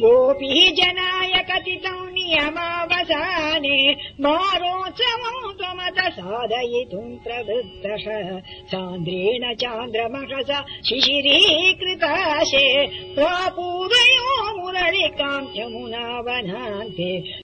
गोपीः जनाय कथितौ नियमावसाने मारोत्सवम् त्वमत साधयितुम् प्रवृत्तः। चान्द्रेण चान्द्रमहसा शिशिरीकृताशे त्वा पूर्वयो मुरलिकाङ्ख्यमुना वनान्ते